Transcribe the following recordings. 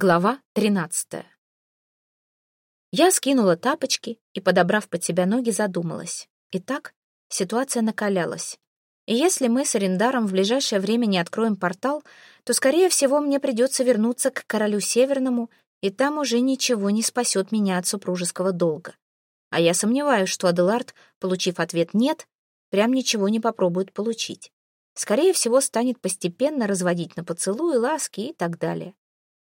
Глава 13. Я скинула тапочки и, подобрав под себя ноги, задумалась. Итак, ситуация накалялась. И если мы с Арендаром в ближайшее время не откроем портал, то, скорее всего, мне придется вернуться к королю Северному, и там уже ничего не спасет меня от супружеского долга. А я сомневаюсь, что Аделард, получив ответ «нет», прям ничего не попробует получить. Скорее всего, станет постепенно разводить на поцелуи, ласки и так далее.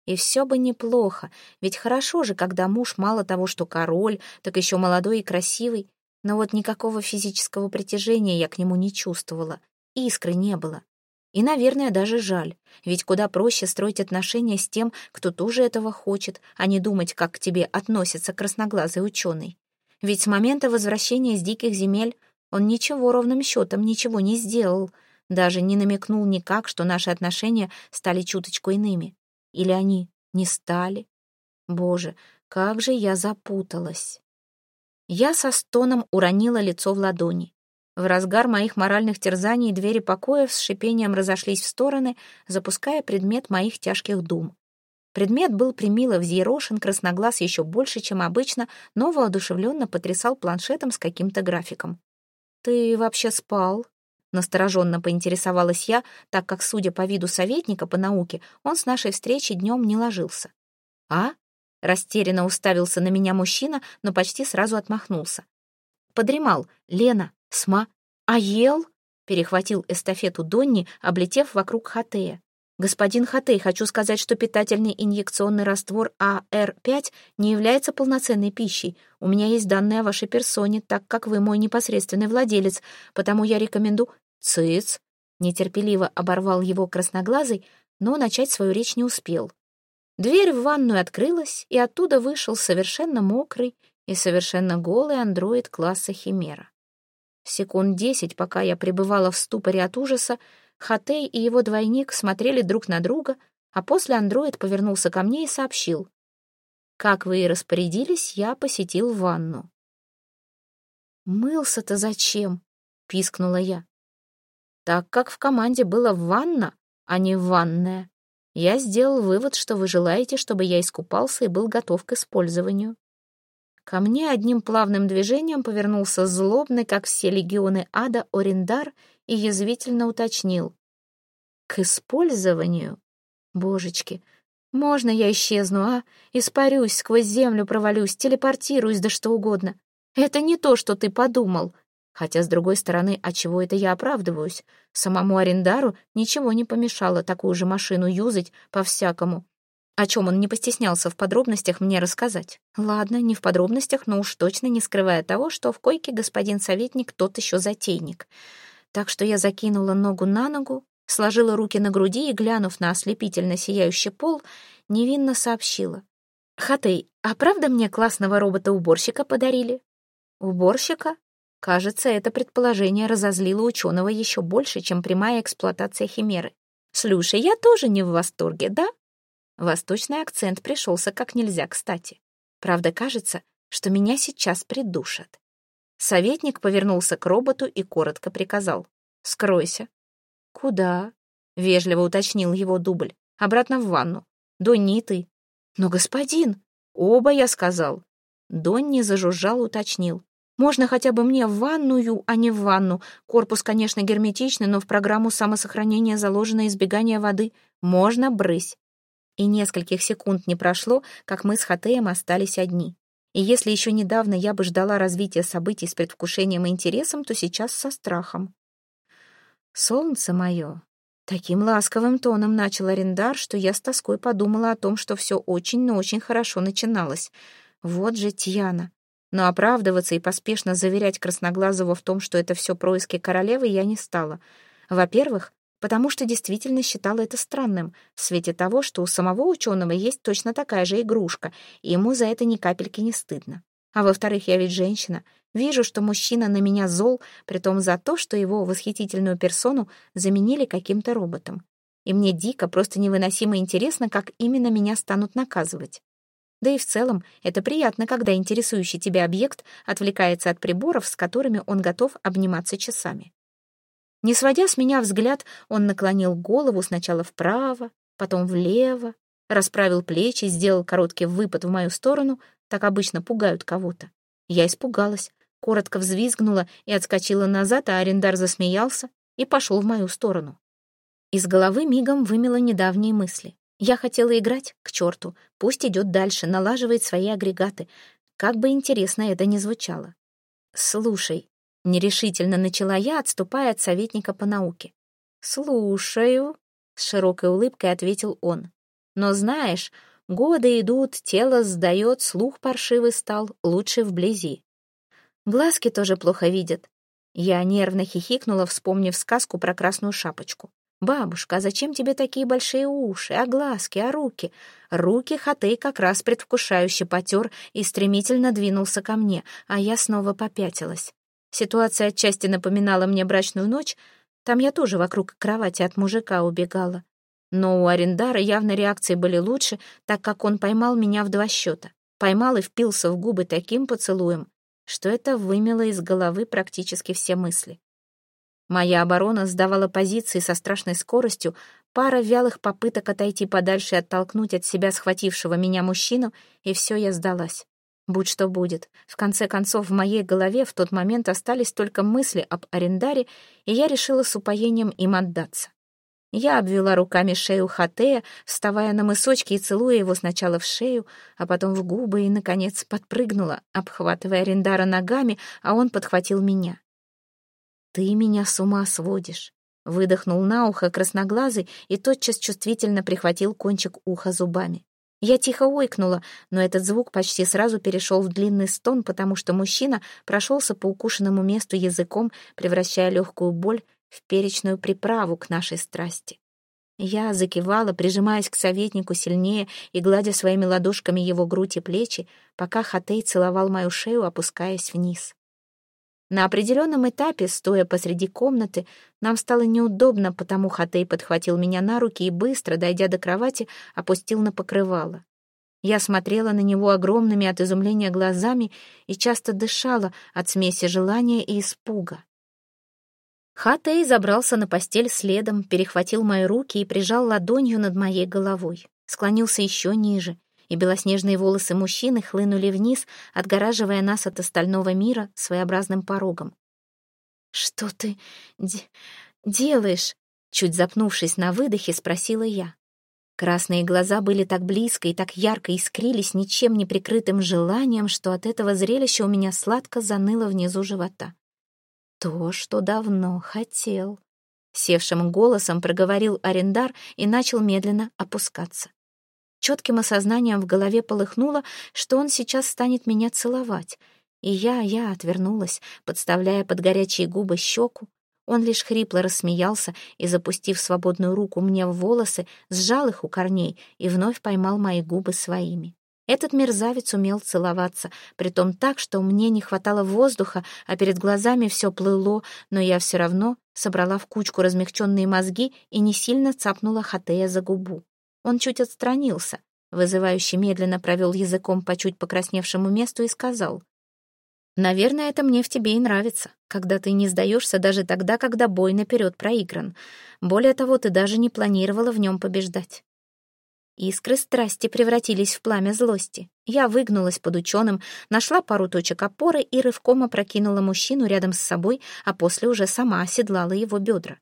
И все бы неплохо, ведь хорошо же, когда муж мало того, что король, так еще молодой и красивый, но вот никакого физического притяжения я к нему не чувствовала, искры не было. И, наверное, даже жаль, ведь куда проще строить отношения с тем, кто тоже этого хочет, а не думать, как к тебе относится красноглазый ученый. Ведь с момента возвращения с диких земель он ничего ровным счетом ничего не сделал, даже не намекнул никак, что наши отношения стали чуточку иными. Или они не стали? Боже, как же я запуталась. Я со стоном уронила лицо в ладони. В разгар моих моральных терзаний двери покоев с шипением разошлись в стороны, запуская предмет моих тяжких дум. Предмет был примило взъерошен, красноглаз еще больше, чем обычно, но воодушевленно потрясал планшетом с каким-то графиком. «Ты вообще спал?» Настороженно поинтересовалась я, так как, судя по виду советника по науке, он с нашей встречи днем не ложился. «А?» — растерянно уставился на меня мужчина, но почти сразу отмахнулся. «Подремал. Лена. Сма. А ел?» — перехватил эстафету Донни, облетев вокруг Хатея. «Господин Хатей, хочу сказать, что питательный инъекционный раствор АР-5 не является полноценной пищей. У меня есть данные о вашей персоне, так как вы мой непосредственный владелец, потому я рекомендую...» «Цыц!» — нетерпеливо оборвал его красноглазый, но начать свою речь не успел. Дверь в ванную открылась, и оттуда вышел совершенно мокрый и совершенно голый андроид класса Химера. Секунд десять, пока я пребывала в ступоре от ужаса, Хатей и его двойник смотрели друг на друга, а после андроид повернулся ко мне и сообщил. «Как вы и распорядились, я посетил ванну». «Мылся-то зачем?» — пискнула я так как в команде было «ванна», а не «ванная». Я сделал вывод, что вы желаете, чтобы я искупался и был готов к использованию. Ко мне одним плавным движением повернулся злобный, как все легионы ада, Орендар и язвительно уточнил. «К использованию? Божечки, можно я исчезну, а? Испарюсь, сквозь землю провалюсь, телепортируюсь, да что угодно. Это не то, что ты подумал. Хотя, с другой стороны, от чего это я оправдываюсь? Самому арендару ничего не помешало такую же машину юзать по-всякому. О чем он не постеснялся в подробностях мне рассказать. Ладно, не в подробностях, но уж точно не скрывая того, что в койке господин советник тот еще затейник. Так что я закинула ногу на ногу, сложила руки на груди и, глянув на ослепительно сияющий пол, невинно сообщила. «Хатей, а правда мне классного робота-уборщика подарили?» «Уборщика?» Кажется, это предположение разозлило ученого еще больше, чем прямая эксплуатация химеры. «Слушай, я тоже не в восторге, да?» Восточный акцент пришелся как нельзя кстати. Правда, кажется, что меня сейчас придушат. Советник повернулся к роботу и коротко приказал. «Скройся». «Куда?» — вежливо уточнил его дубль. «Обратно в ванну. Донни ты». «Но, господин...» «Оба, я сказал». Донни зажужжал, уточнил. Можно хотя бы мне в ванную, а не в ванну. Корпус, конечно, герметичный, но в программу самосохранения заложено избегание воды. Можно брысь. И нескольких секунд не прошло, как мы с Хатеем остались одни. И если еще недавно я бы ждала развития событий с предвкушением и интересом, то сейчас со страхом. «Солнце мое!» Таким ласковым тоном начал арендар, что я с тоской подумала о том, что все очень, но очень хорошо начиналось. Вот же Тьяна. Но оправдываться и поспешно заверять Красноглазого в том, что это все происки королевы, я не стала. Во-первых, потому что действительно считала это странным, в свете того, что у самого ученого есть точно такая же игрушка, и ему за это ни капельки не стыдно. А во-вторых, я ведь женщина. Вижу, что мужчина на меня зол, притом за то, что его восхитительную персону заменили каким-то роботом. И мне дико, просто невыносимо интересно, как именно меня станут наказывать. Да и в целом это приятно, когда интересующий тебя объект отвлекается от приборов, с которыми он готов обниматься часами. Не сводя с меня взгляд, он наклонил голову сначала вправо, потом влево, расправил плечи, сделал короткий выпад в мою сторону, так обычно пугают кого-то. Я испугалась, коротко взвизгнула и отскочила назад, а арендар засмеялся и пошел в мою сторону. Из головы мигом вымело недавние мысли. Я хотела играть, к черту, пусть идет дальше, налаживает свои агрегаты. Как бы интересно это ни звучало. «Слушай», — нерешительно начала я, отступая от советника по науке. «Слушаю», — с широкой улыбкой ответил он. «Но знаешь, годы идут, тело сдает, слух паршивый стал, лучше вблизи. Глазки тоже плохо видят». Я нервно хихикнула, вспомнив сказку про красную шапочку. «Бабушка, а зачем тебе такие большие уши, а глазки, а руки?» Руки Хатей как раз предвкушающе потер и стремительно двинулся ко мне, а я снова попятилась. Ситуация отчасти напоминала мне брачную ночь, там я тоже вокруг кровати от мужика убегала. Но у Арендара явно реакции были лучше, так как он поймал меня в два счета. Поймал и впился в губы таким поцелуем, что это вымело из головы практически все мысли. Моя оборона сдавала позиции со страшной скоростью, пара вялых попыток отойти подальше и оттолкнуть от себя схватившего меня мужчину, и все, я сдалась. Будь что будет. В конце концов, в моей голове в тот момент остались только мысли об арендаре, и я решила с упоением им отдаться. Я обвела руками шею Хатея, вставая на мысочки и целуя его сначала в шею, а потом в губы и, наконец, подпрыгнула, обхватывая арендара ногами, а он подхватил меня. «Ты меня с ума сводишь», — выдохнул на ухо красноглазый и тотчас чувствительно прихватил кончик уха зубами. Я тихо ойкнула, но этот звук почти сразу перешел в длинный стон, потому что мужчина прошелся по укушенному месту языком, превращая легкую боль в перечную приправу к нашей страсти. Я закивала, прижимаясь к советнику сильнее и гладя своими ладошками его грудь и плечи, пока Хатей целовал мою шею, опускаясь вниз. На определенном этапе, стоя посреди комнаты, нам стало неудобно, потому Хатей подхватил меня на руки и быстро, дойдя до кровати, опустил на покрывало. Я смотрела на него огромными от изумления глазами и часто дышала от смеси желания и испуга. Хатей забрался на постель следом, перехватил мои руки и прижал ладонью над моей головой. Склонился еще ниже, и белоснежные волосы мужчины хлынули вниз, отгораживая нас от остального мира своеобразным порогом. «Что ты де делаешь?» Чуть запнувшись на выдохе, спросила я. Красные глаза были так близко и так ярко искрились ничем не прикрытым желанием, что от этого зрелища у меня сладко заныло внизу живота. То, что давно хотел. Севшим голосом проговорил арендар и начал медленно опускаться. Четким осознанием в голове полыхнуло, что он сейчас станет меня целовать. И я, я отвернулась, подставляя под горячие губы щеку. Он лишь хрипло рассмеялся и, запустив свободную руку мне в волосы, сжал их у корней и вновь поймал мои губы своими. Этот мерзавец умел целоваться, притом так, что мне не хватало воздуха, а перед глазами все плыло, но я все равно собрала в кучку размягченные мозги и не сильно цапнула Хатея за губу. Он чуть отстранился, вызывающе медленно провел языком по чуть покрасневшему месту и сказал, «Наверное, это мне в тебе и нравится, когда ты не сдаешься даже тогда, когда бой наперед проигран. Более того, ты даже не планировала в нем побеждать». Искры страсти превратились в пламя злости. Я выгнулась под ученым, нашла пару точек опоры и рывком опрокинула мужчину рядом с собой, а после уже сама оседлала его бедра.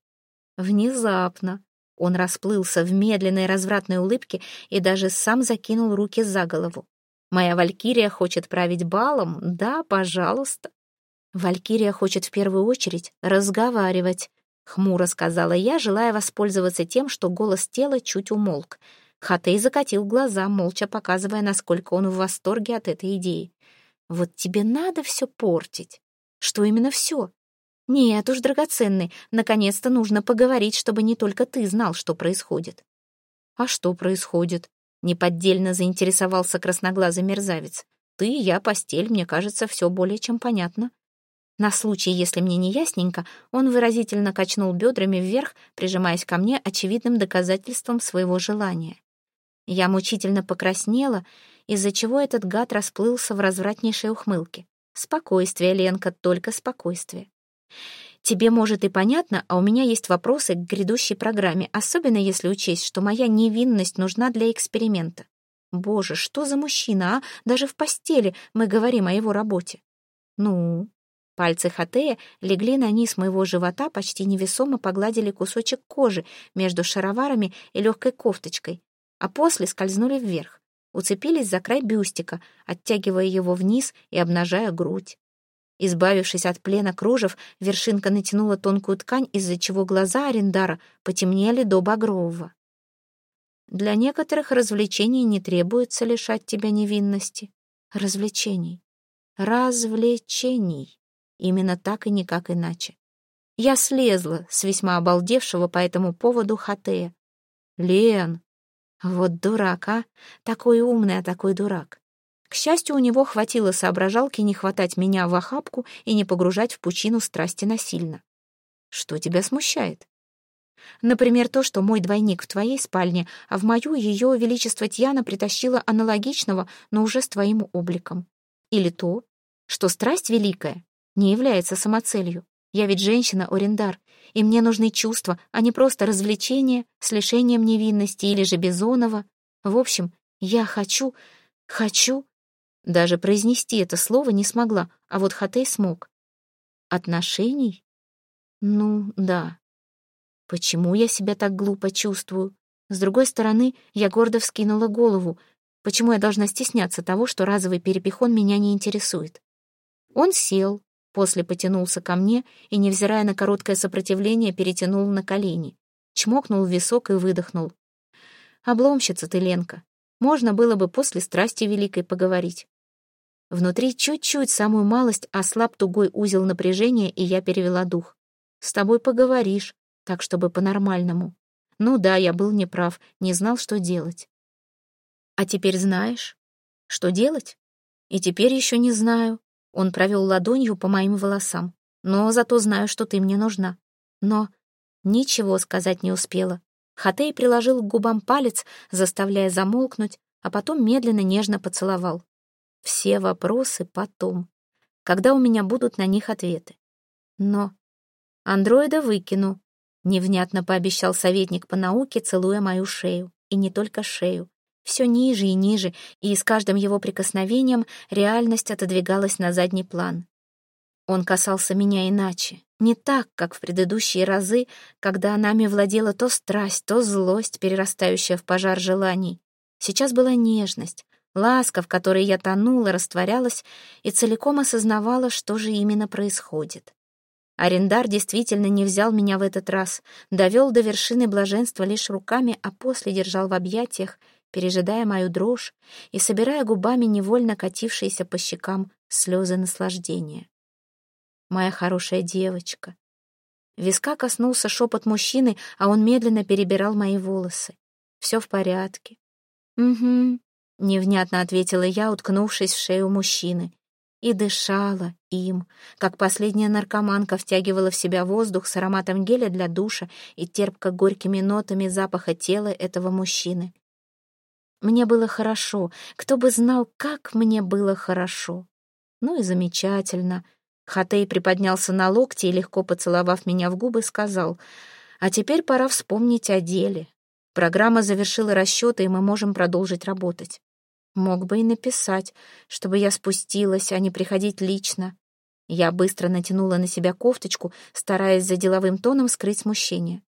Внезапно, он расплылся в медленной развратной улыбке и даже сам закинул руки за голову. «Моя Валькирия хочет править балом? Да, пожалуйста». «Валькирия хочет в первую очередь разговаривать», — хмуро сказала я, желая воспользоваться тем, что голос тела чуть умолк. Хатей закатил глаза, молча показывая, насколько он в восторге от этой идеи. «Вот тебе надо все портить». «Что именно все?» «Нет уж, драгоценный, наконец-то нужно поговорить, чтобы не только ты знал, что происходит». «А что происходит?» — неподдельно заинтересовался красноглазый мерзавец. «Ты, я, постель, мне кажется, все более чем понятно». На случай, если мне не ясненько, он выразительно качнул бедрами вверх, прижимаясь ко мне очевидным доказательством своего желания. Я мучительно покраснела, из-за чего этот гад расплылся в развратнейшей ухмылке. Спокойствие, Ленка, только спокойствие. Тебе, может, и понятно, а у меня есть вопросы к грядущей программе, особенно если учесть, что моя невинность нужна для эксперимента. Боже, что за мужчина, а? Даже в постели мы говорим о его работе. Ну, пальцы Хатея легли на низ моего живота, почти невесомо погладили кусочек кожи между шароварами и легкой кофточкой, а после скользнули вверх, уцепились за край бюстика, оттягивая его вниз и обнажая грудь. Избавившись от плена кружев, вершинка натянула тонкую ткань, из-за чего глаза Арендара потемнели до багрового. Для некоторых развлечений не требуется лишать тебя невинности. Развлечений. Развлечений. Именно так и никак иначе. Я слезла с весьма обалдевшего по этому поводу Хатея. «Лен, вот дурак, а! Такой умный, а такой дурак. К счастью, у него хватило соображалки не хватать меня в охапку и не погружать в пучину страсти насильно. Что тебя смущает? Например, то, что мой двойник в твоей спальне, а в мою ее величество Тьяна притащила аналогичного, но уже с твоим обликом. Или то, что страсть великая не является самоцелью. Я ведь женщина-орендар, и мне нужны чувства, а не просто развлечения с лишением невинности или же Бизонова. В общем, я хочу, хочу... Даже произнести это слово не смогла, а вот Хатей смог. Отношений? Ну, да. Почему я себя так глупо чувствую? С другой стороны, я гордо вскинула голову. Почему я должна стесняться того, что разовый перепихон меня не интересует? Он сел, после потянулся ко мне и, невзирая на короткое сопротивление, перетянул на колени. Чмокнул в висок и выдохнул. «Обломщица ты, Ленка. Можно было бы после страсти великой поговорить». Внутри чуть-чуть, самую малость, ослаб тугой узел напряжения, и я перевела дух. «С тобой поговоришь так, чтобы по-нормальному. Ну да, я был неправ, не знал, что делать. А теперь знаешь, что делать? И теперь еще не знаю. Он провел ладонью по моим волосам. Но зато знаю, что ты мне нужна. Но ничего сказать не успела. Хатей приложил к губам палец, заставляя замолкнуть, а потом медленно нежно поцеловал. Все вопросы потом, когда у меня будут на них ответы. Но андроида выкину, Невнятно пообещал советник по науке, целуя мою шею. И не только шею. Все ниже и ниже, и с каждым его прикосновением реальность отодвигалась на задний план. Он касался меня иначе, не так, как в предыдущие разы, когда нами владела то страсть, то злость, перерастающая в пожар желаний. Сейчас была нежность, ласка, в которой я тонула, растворялась и целиком осознавала, что же именно происходит. Арендар действительно не взял меня в этот раз, довел до вершины блаженства лишь руками, а после держал в объятиях, пережидая мою дрожь и собирая губами невольно катившиеся по щекам слезы наслаждения. Моя хорошая девочка. Виска коснулся шепот мужчины, а он медленно перебирал мои волосы. Все в порядке. Угу, невнятно ответила я, уткнувшись в шею мужчины и дышала им, как последняя наркоманка втягивала в себя воздух с ароматом геля для душа и терпко-горькими нотами запаха тела этого мужчины. Мне было хорошо, кто бы знал, как мне было хорошо. Ну и замечательно. Хатей приподнялся на локти и, легко поцеловав меня в губы, сказал, «А теперь пора вспомнить о деле. Программа завершила расчеты, и мы можем продолжить работать. Мог бы и написать, чтобы я спустилась, а не приходить лично. Я быстро натянула на себя кофточку, стараясь за деловым тоном скрыть смущение.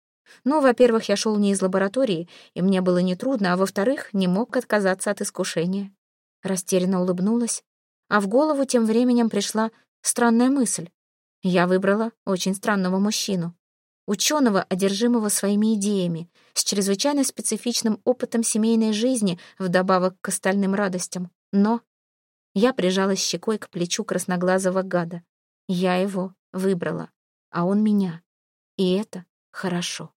Ну, во-первых, я шел не из лаборатории, и мне было нетрудно, а во-вторых, не мог отказаться от искушения. Растерянно улыбнулась, а в голову тем временем пришла странная мысль. Я выбрала очень странного мужчину ученого, одержимого своими идеями, с чрезвычайно специфичным опытом семейной жизни, вдобавок к остальным радостям. Но я прижалась щекой к плечу красноглазого гада. Я его выбрала, а он меня. И это хорошо.